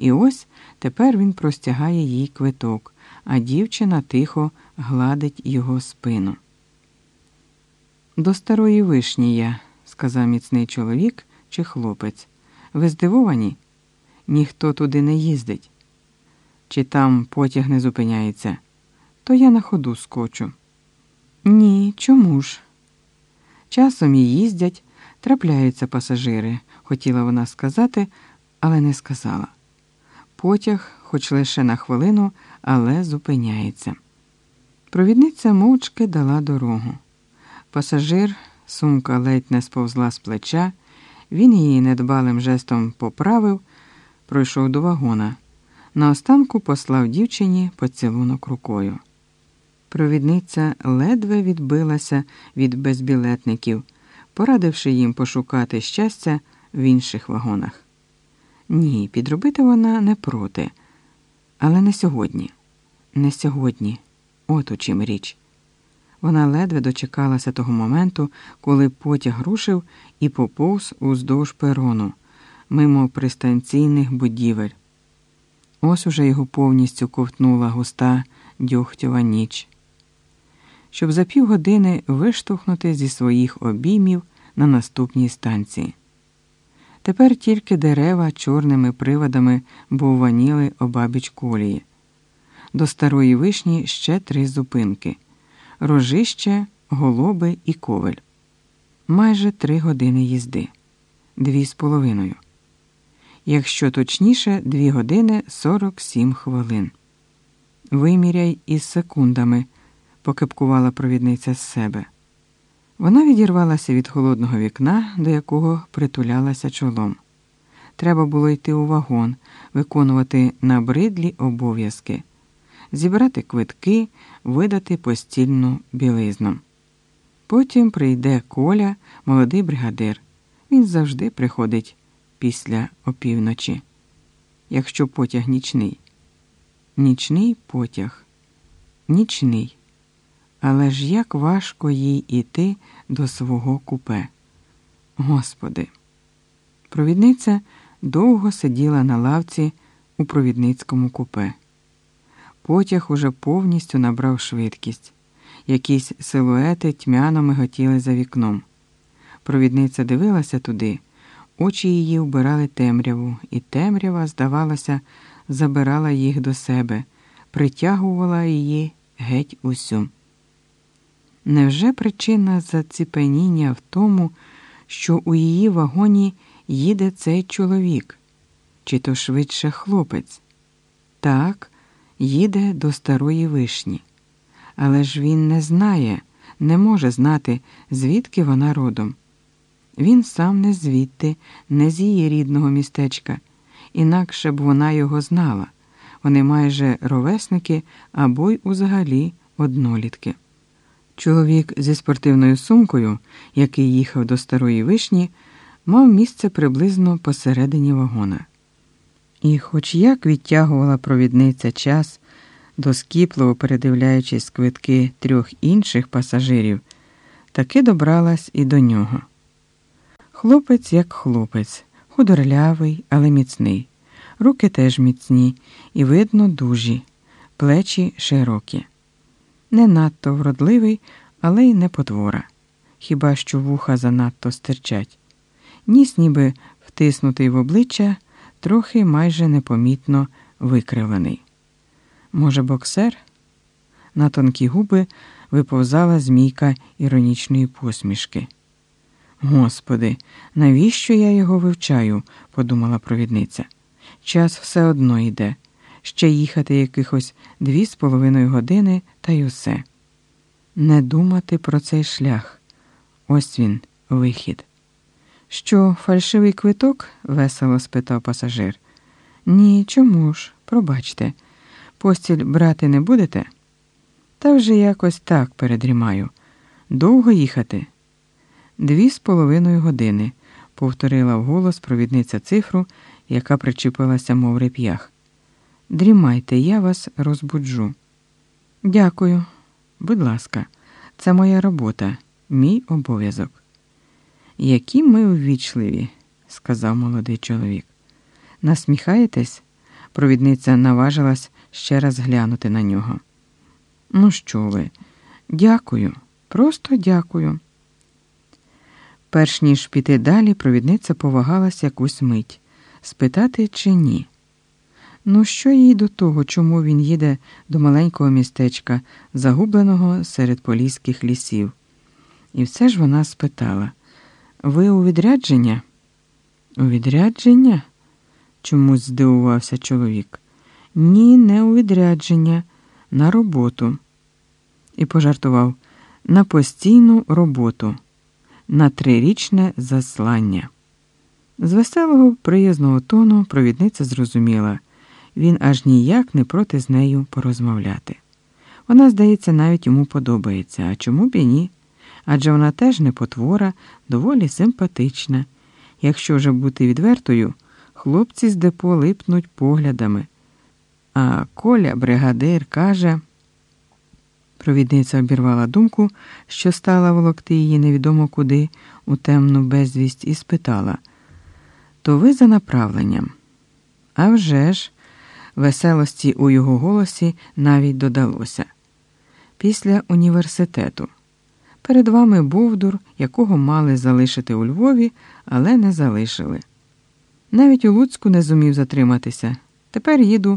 І ось тепер він простягає їй квиток, а дівчина тихо гладить його спину. До старої вишні я, сказав міцний чоловік чи хлопець. Ви здивовані? Ніхто туди не їздить. Чи там потяг не зупиняється, то я на ходу скочу. Ні, чому ж? Часом і їздять, трапляються пасажири, хотіла вона сказати, але не сказала. Потяг, хоч лише на хвилину, але зупиняється. Провідниця мовчки дала дорогу. Пасажир, сумка ледь не сповзла з плеча, він її недбалим жестом поправив, пройшов до вагона. Наостанку послав дівчині поцілунок рукою. Провідниця ледве відбилася від безбілетників, порадивши їм пошукати щастя в інших вагонах. Ні, підробити вона не проти, але не сьогодні, не сьогодні, от у чим річ. Вона ледве дочекалася того моменту, коли потяг рушив і поповз уздовж перону, мимо пристанційних будівель. Ось уже його повністю ковтнула густа дьогтєва ніч. Щоб за півгодини виштовхнути зі своїх обіймів на наступній станції. Тепер тільки дерева чорними приводами бовваніли обабіч колії. До старої вишні ще три зупинки рожище, голоби і ковель. Майже три години їзди, дві з половиною. Якщо точніше, дві години сорок сім хвилин. Виміряй із секундами, покипкувала провідниця з себе. Вона відірвалася від холодного вікна, до якого притулялася чолом. Треба було йти у вагон, виконувати набридлі обов'язки, зібрати квитки, видати постільну білизну. Потім прийде Коля, молодий бригадир. Він завжди приходить після опівночі, якщо потяг нічний. Нічний потяг, нічний. Але ж як важко їй іти до свого купе. Господи. Провідниця довго сиділа на лавці у провідницькому купе. Потяг уже повністю набрав швидкість. Якісь силуети тьмяно миготіли за вікном. Провідниця дивилася туди, очі її вбирали темряву, і темрява, здавалося, забирала їх до себе, притягувала її геть усю. Невже причина заціпеніння в тому, що у її вагоні їде цей чоловік, чи то швидше хлопець? Так, їде до старої вишні. Але ж він не знає, не може знати, звідки вона родом. Він сам не звідти, не з її рідного містечка, інакше б вона його знала. Вони майже ровесники або й узагалі однолітки. Чоловік зі спортивною сумкою, який їхав до старої вишні, мав місце приблизно посередині вагона. І, хоч як відтягувала провідниця час, доскіпливо передивляючись квитки трьох інших пасажирів, таки добралась і до нього. Хлопець як хлопець, худорлявий, але міцний, руки теж міцні і, видно, дужі, плечі широкі не надто вродливий, але й не потвора, хіба що вуха занадто стирчать. Ніс, ніби втиснутий в обличчя, трохи майже непомітно викривлений. Може, боксер? На тонкі губи виповзала змійка іронічної посмішки. Господи, навіщо я його вивчаю? подумала провідниця. Час все одно йде ще їхати якихось дві з половиною години та й усе. Не думати про цей шлях. Ось він, вихід. Що, фальшивий квиток? весело спитав пасажир. Ні, чому ж? Пробачте, постіль брати не будете? Та вже якось так передрімаю. Довго їхати? Дві з половиною години, повторила вголос провідниця цифру, яка причепилася, мов реп'ях. Дрімайте, я вас розбуджу. Дякую, будь ласка, це моя робота, мій обов'язок. Які ми увічливі, сказав молодий чоловік. Насміхаєтесь, Провідниця наважилась ще раз глянути на нього. Ну, що ви? Дякую, просто дякую. Перш ніж піти далі, провідниця повагалась якусь мить спитати чи ні. Ну, що їй до того, чому він їде до маленького містечка, загубленого серед поліських лісів? І все ж вона спитала Ви у відрядження? У відрядження? чомусь здивувався чоловік. Ні, не у відрядження, на роботу. І пожартував на постійну роботу, на трирічне заслання. З веселого приязного тону провідниця зрозуміла він аж ніяк не проти з нею порозмовляти. Вона, здається, навіть йому подобається, а чому б і ні? Адже вона теж не потвора, доволі симпатична. Якщо вже бути відвертою, хлопці з депо липнуть поглядами. А Коля, бригадир, каже. Провідниця обірвала думку, що стала волокти її невідомо куди у темну безвість, і спитала То ви за направленням? «А вже ж!» Веселості у його голосі навіть додалося. Після університету. Перед вами Бовдур, якого мали залишити у Львові, але не залишили. Навіть у Луцьку не зумів затриматися. Тепер їду